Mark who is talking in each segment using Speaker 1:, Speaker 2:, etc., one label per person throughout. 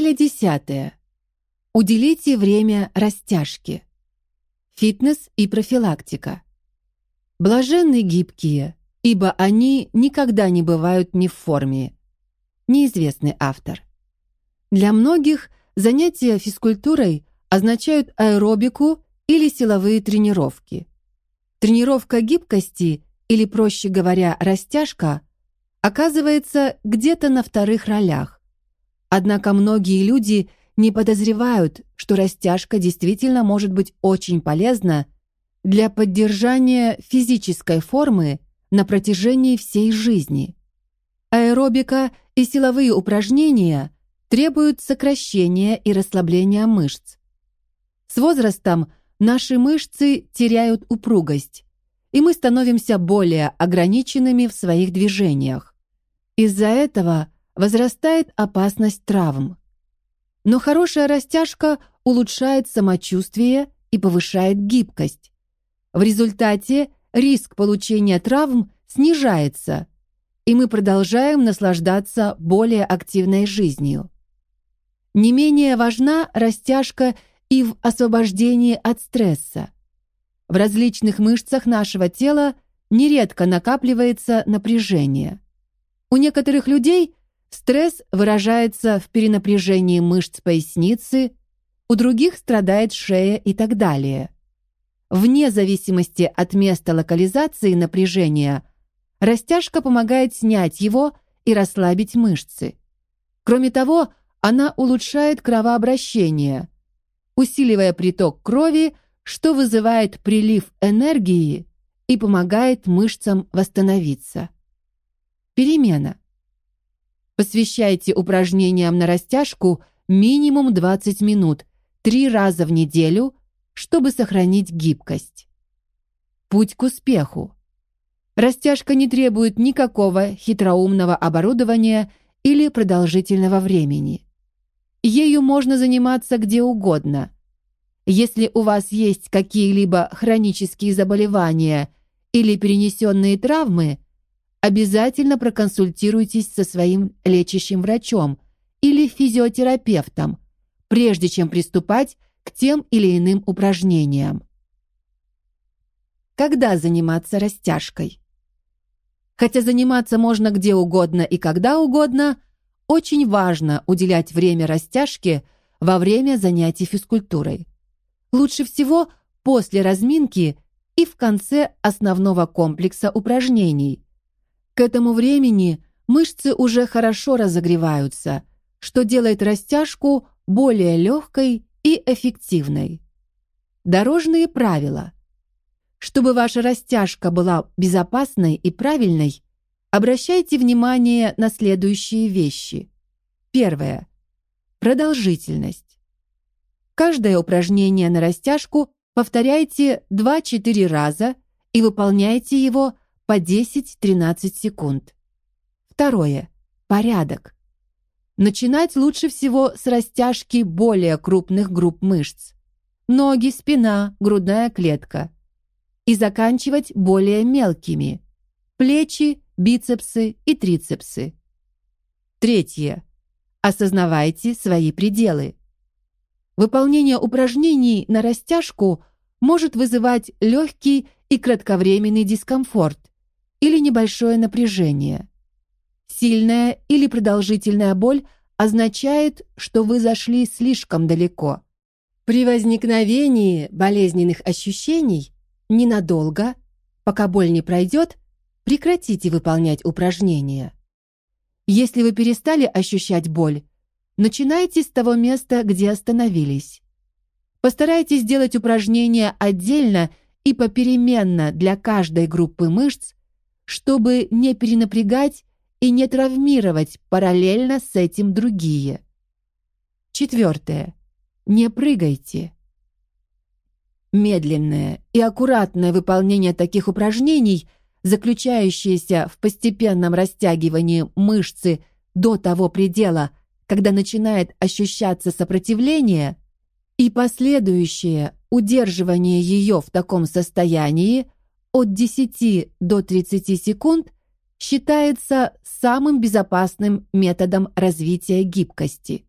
Speaker 1: Неделя десятая. Уделите время растяжке. Фитнес и профилактика. Блаженны гибкие, ибо они никогда не бывают не в форме. Неизвестный автор. Для многих занятия физкультурой означают аэробику или силовые тренировки. Тренировка гибкости, или проще говоря, растяжка, оказывается где-то на вторых ролях Однако многие люди не подозревают, что растяжка действительно может быть очень полезна для поддержания физической формы на протяжении всей жизни. Аэробика и силовые упражнения требуют сокращения и расслабления мышц. С возрастом наши мышцы теряют упругость, и мы становимся более ограниченными в своих движениях. Из-за этого – возрастает опасность травм. Но хорошая растяжка улучшает самочувствие и повышает гибкость. В результате риск получения травм снижается, и мы продолжаем наслаждаться более активной жизнью. Не менее важна растяжка и в освобождении от стресса. В различных мышцах нашего тела нередко накапливается напряжение. У некоторых людей Стресс выражается в перенапряжении мышц поясницы, у других страдает шея и так далее. Вне зависимости от места локализации напряжения, растяжка помогает снять его и расслабить мышцы. Кроме того, она улучшает кровообращение, усиливая приток крови, что вызывает прилив энергии и помогает мышцам восстановиться. Перемена. Посвящайте упражнениям на растяжку минимум 20 минут, три раза в неделю, чтобы сохранить гибкость. Путь к успеху. Растяжка не требует никакого хитроумного оборудования или продолжительного времени. Ею можно заниматься где угодно. Если у вас есть какие-либо хронические заболевания или перенесенные травмы – обязательно проконсультируйтесь со своим лечащим врачом или физиотерапевтом, прежде чем приступать к тем или иным упражнениям. Когда заниматься растяжкой? Хотя заниматься можно где угодно и когда угодно, очень важно уделять время растяжке во время занятий физкультурой. Лучше всего после разминки и в конце основного комплекса упражнений – к этому времени мышцы уже хорошо разогреваются, что делает растяжку более легкой и эффективной. Дорожные правила. Чтобы ваша растяжка была безопасной и правильной, обращайте внимание на следующие вещи. Первое. Продолжительность. Каждое упражнение на растяжку повторяйте 2-4 раза и выполняйте его по 10-13 секунд. Второе. Порядок. Начинать лучше всего с растяжки более крупных групп мышц. Ноги, спина, грудная клетка. И заканчивать более мелкими. Плечи, бицепсы и трицепсы. Третье. Осознавайте свои пределы. Выполнение упражнений на растяжку может вызывать легкий и кратковременный дискомфорт, или небольшое напряжение. Сильная или продолжительная боль означает, что вы зашли слишком далеко. При возникновении болезненных ощущений ненадолго, пока боль не пройдет, прекратите выполнять упражнения. Если вы перестали ощущать боль, начинайте с того места, где остановились. Постарайтесь делать упражнения отдельно и попеременно для каждой группы мышц чтобы не перенапрягать и не травмировать параллельно с этим другие. Четвертое. Не прыгайте. Медленное и аккуратное выполнение таких упражнений, заключающееся в постепенном растягивании мышцы до того предела, когда начинает ощущаться сопротивление, и последующее удерживание ее в таком состоянии – от 10 до 30 секунд считается самым безопасным методом развития гибкости.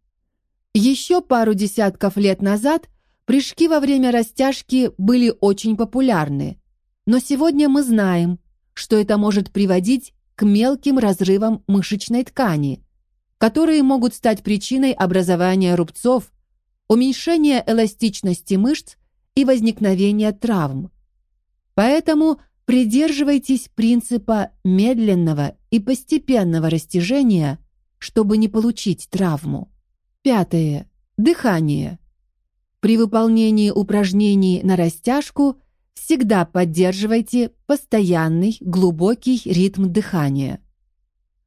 Speaker 1: Еще пару десятков лет назад прыжки во время растяжки были очень популярны, но сегодня мы знаем, что это может приводить к мелким разрывам мышечной ткани, которые могут стать причиной образования рубцов, уменьшения эластичности мышц и возникновения травм. Поэтому придерживайтесь принципа медленного и постепенного растяжения, чтобы не получить травму. Пятое. Дыхание. При выполнении упражнений на растяжку всегда поддерживайте постоянный глубокий ритм дыхания.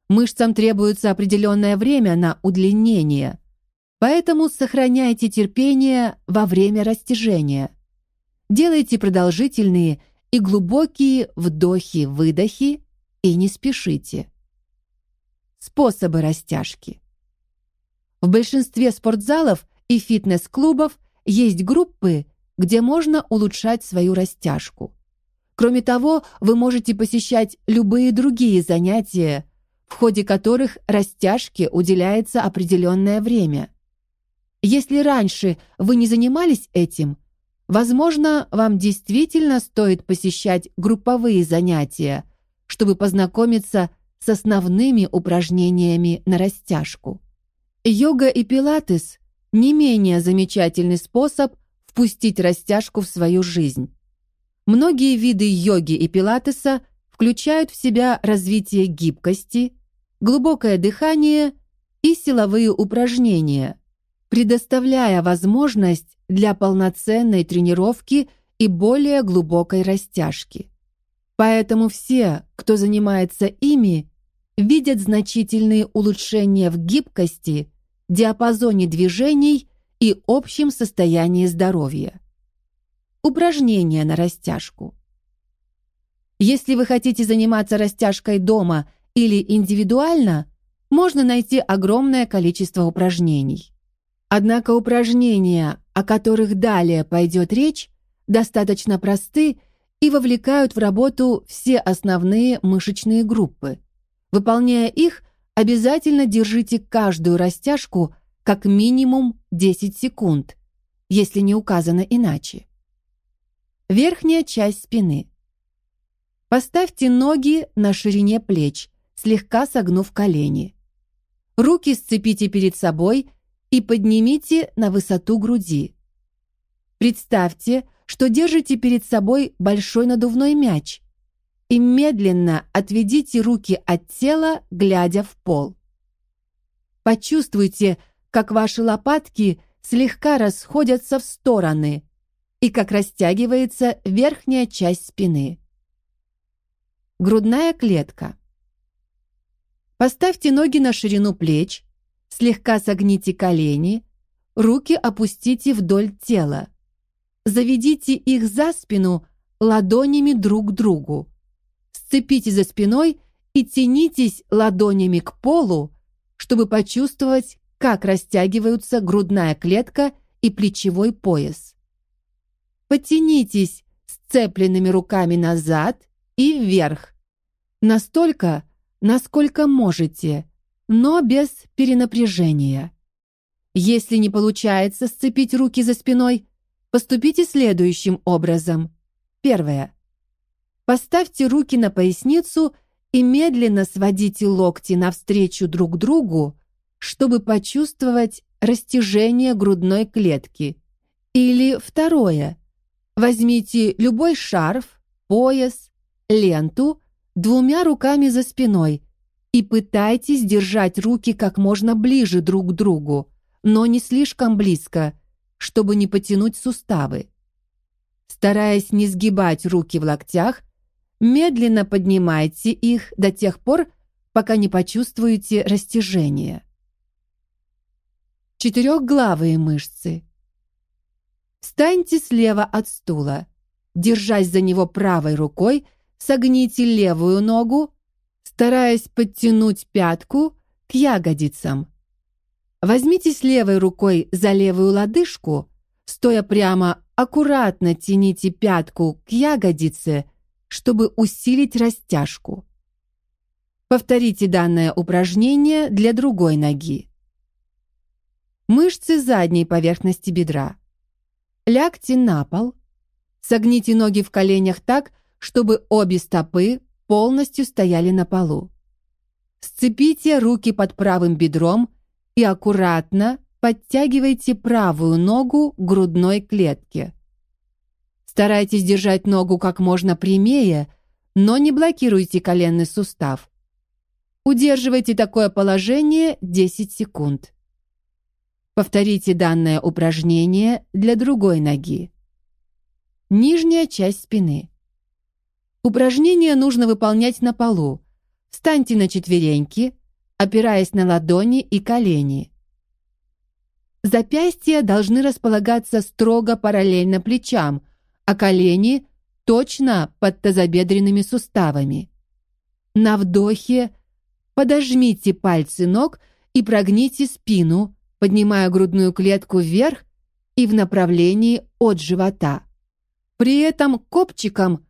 Speaker 1: Мышцам требуется определенное время на удлинение, поэтому сохраняйте терпение во время растяжения. Делайте продолжительные и глубокие вдохи-выдохи и не спешите. Способы растяжки. В большинстве спортзалов и фитнес-клубов есть группы, где можно улучшать свою растяжку. Кроме того, вы можете посещать любые другие занятия, в ходе которых растяжке уделяется определенное время. Если раньше вы не занимались этим, возможно, вам действительно стоит посещать групповые занятия, чтобы познакомиться с основными упражнениями на растяжку. Йога и пилатес – не менее замечательный способ впустить растяжку в свою жизнь. Многие виды йоги и пилатеса включают в себя развитие гибкости, глубокое дыхание и силовые упражнения, предоставляя возможность для полноценной тренировки и более глубокой растяжки. Поэтому все, кто занимается ими, видят значительные улучшения в гибкости, диапазоне движений и общем состоянии здоровья. Упражнения на растяжку. Если вы хотите заниматься растяжкой дома или индивидуально, можно найти огромное количество упражнений. Однако упражнения, о которых далее пойдет речь, достаточно просты и вовлекают в работу все основные мышечные группы. Выполняя их, обязательно держите каждую растяжку как минимум 10 секунд, если не указано иначе. Верхняя часть спины. Поставьте ноги на ширине плеч, слегка согнув колени. Руки сцепите перед собой и поднимите на высоту груди. Представьте, что держите перед собой большой надувной мяч и медленно отведите руки от тела, глядя в пол. Почувствуйте, как ваши лопатки слегка расходятся в стороны и как растягивается верхняя часть спины. Грудная клетка. Поставьте ноги на ширину плеч, слегка согните колени, руки опустите вдоль тела. Заведите их за спину ладонями друг к другу. Сцепите за спиной и тянитесь ладонями к полу, чтобы почувствовать, как растягиваются грудная клетка и плечевой пояс. Потянитесь сцепленными руками назад и вверх. Настолько, насколько можете, но без перенапряжения. Если не получается сцепить руки за спиной, поступите следующим образом. Первое. Поставьте руки на поясницу и медленно сводите локти навстречу друг другу, чтобы почувствовать растяжение грудной клетки. Или второе. Возьмите любой шарф, пояс, ленту двумя руками за спиной и пытайтесь держать руки как можно ближе друг к другу, но не слишком близко, чтобы не потянуть суставы. Стараясь не сгибать руки в локтях, медленно поднимайте их до тех пор, пока не почувствуете растяжение. Четырехглавые мышцы. Встаньте слева от стула. Держась за него правой рукой, согните левую ногу, стараясь подтянуть пятку к ягодицам. Возьмитесь левой рукой за левую лодыжку, стоя прямо, аккуратно тяните пятку к ягодице, чтобы усилить растяжку. Повторите данное упражнение для другой ноги. Мышцы задней поверхности бедра. Лягте на пол. Согните ноги в коленях так, чтобы обе стопы полностью стояли на полу. Сцепите руки под правым бедром и аккуратно подтягивайте правую ногу грудной клетке. Старайтесь держать ногу как можно прямее, но не блокируйте коленный сустав. Удерживайте такое положение 10 секунд. Повторите данное упражнение для другой ноги. Нижняя часть спины. Упражнение нужно выполнять на полу. Встаньте на четвереньки, опираясь на ладони и колени. Запястья должны располагаться строго параллельно плечам, а колени точно под тазобедренными суставами. На вдохе подожмите пальцы ног и прогните спину, поднимая грудную клетку вверх и в направлении от живота. При этом копчиком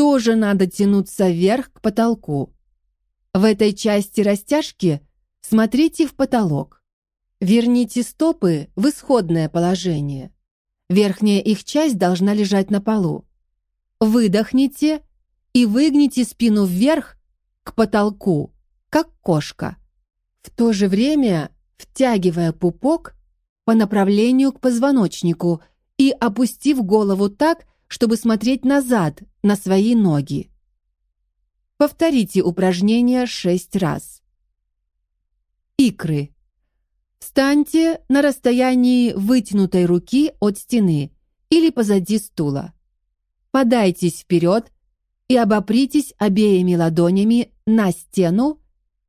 Speaker 1: тоже надо тянуться вверх к потолку. В этой части растяжки смотрите в потолок. Верните стопы в исходное положение. Верхняя их часть должна лежать на полу. Выдохните и выгните спину вверх к потолку, как кошка. В то же время втягивая пупок по направлению к позвоночнику и опустив голову так, чтобы смотреть назад на свои ноги. Повторите упражнение шесть раз. Икры. Встаньте на расстоянии вытянутой руки от стены или позади стула. Подайтесь вперед и обопритесь обеими ладонями на стену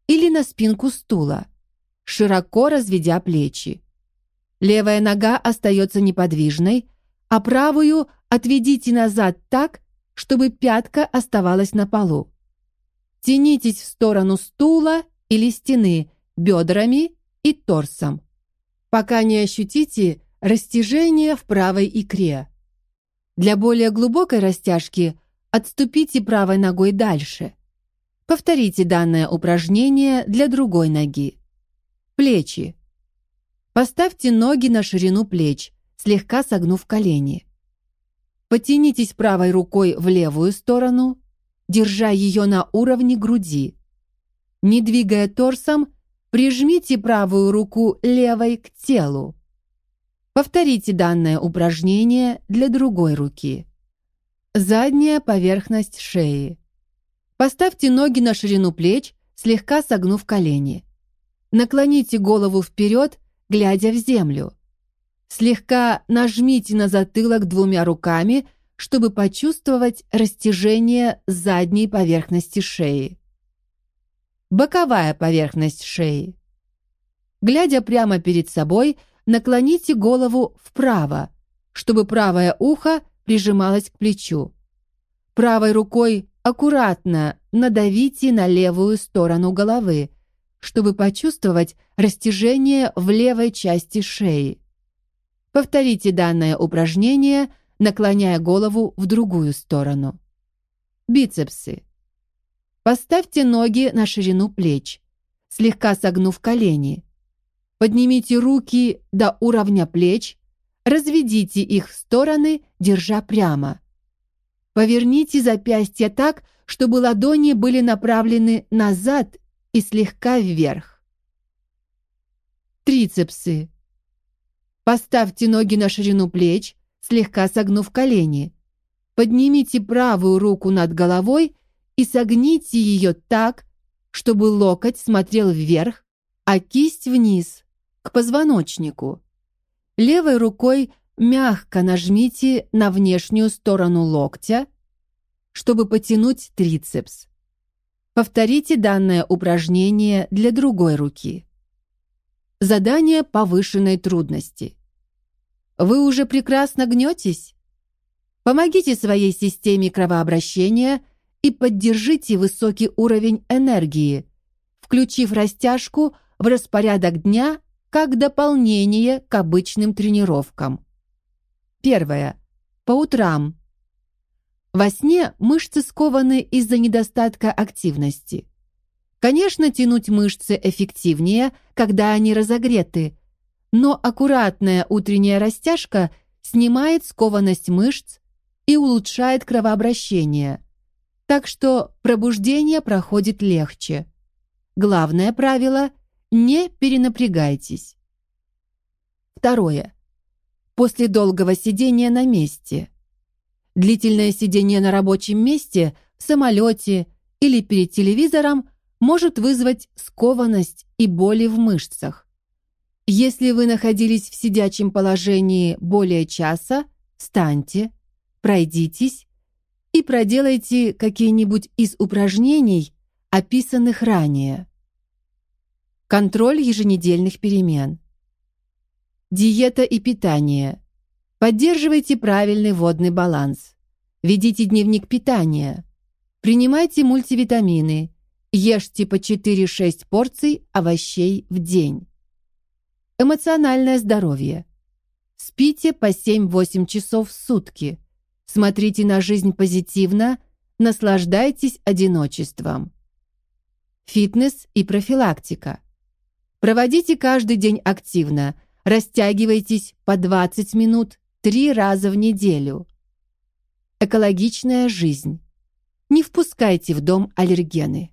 Speaker 1: или на спинку стула, широко разведя плечи. Левая нога остается неподвижной, а правую отведите назад так, чтобы пятка оставалась на полу. Тянитесь в сторону стула или стены бедрами и торсом, пока не ощутите растяжение в правой икре. Для более глубокой растяжки отступите правой ногой дальше. Повторите данное упражнение для другой ноги. Плечи. Поставьте ноги на ширину плеч, слегка согнув колени. Потянитесь правой рукой в левую сторону, держа ее на уровне груди. Не двигая торсом, прижмите правую руку левой к телу. Повторите данное упражнение для другой руки. Задняя поверхность шеи. Поставьте ноги на ширину плеч, слегка согнув колени. Наклоните голову вперед, глядя в землю. Слегка нажмите на затылок двумя руками, чтобы почувствовать растяжение задней поверхности шеи. Боковая поверхность шеи. Глядя прямо перед собой, наклоните голову вправо, чтобы правое ухо прижималось к плечу. Правой рукой аккуратно надавите на левую сторону головы, чтобы почувствовать растяжение в левой части шеи. Повторите данное упражнение, наклоняя голову в другую сторону. Бицепсы. Поставьте ноги на ширину плеч, слегка согнув колени. Поднимите руки до уровня плеч, разведите их в стороны, держа прямо. Поверните запястья так, чтобы ладони были направлены назад и слегка вверх. Трицепсы. Поставьте ноги на ширину плеч, слегка согнув колени. Поднимите правую руку над головой и согните ее так, чтобы локоть смотрел вверх, а кисть вниз, к позвоночнику. Левой рукой мягко нажмите на внешнюю сторону локтя, чтобы потянуть трицепс. Повторите данное упражнение для другой руки. Задание повышенной трудности. Вы уже прекрасно гнетесь? Помогите своей системе кровообращения и поддержите высокий уровень энергии, включив растяжку в распорядок дня как дополнение к обычным тренировкам. Первое. По утрам. Во сне мышцы скованы из-за недостатка активности. Конечно, тянуть мышцы эффективнее, когда они разогреты, но аккуратная утренняя растяжка снимает скованность мышц и улучшает кровообращение, так что пробуждение проходит легче. Главное правило – не перенапрягайтесь. Второе. После долгого сидения на месте. Длительное сидение на рабочем месте, в самолете или перед телевизором может вызвать скованность и боли в мышцах. Если вы находились в сидячем положении более часа, встаньте, пройдитесь и проделайте какие-нибудь из упражнений, описанных ранее. Контроль еженедельных перемен. Диета и питание. Поддерживайте правильный водный баланс. Ведите дневник питания. Принимайте мультивитамины. Ешьте по 4-6 порций овощей в день. Эмоциональное здоровье. Спите по 7-8 часов в сутки. Смотрите на жизнь позитивно, наслаждайтесь одиночеством. Фитнес и профилактика. Проводите каждый день активно, растягивайтесь по 20 минут три раза в неделю. Экологичная жизнь. Не впускайте в дом аллергены.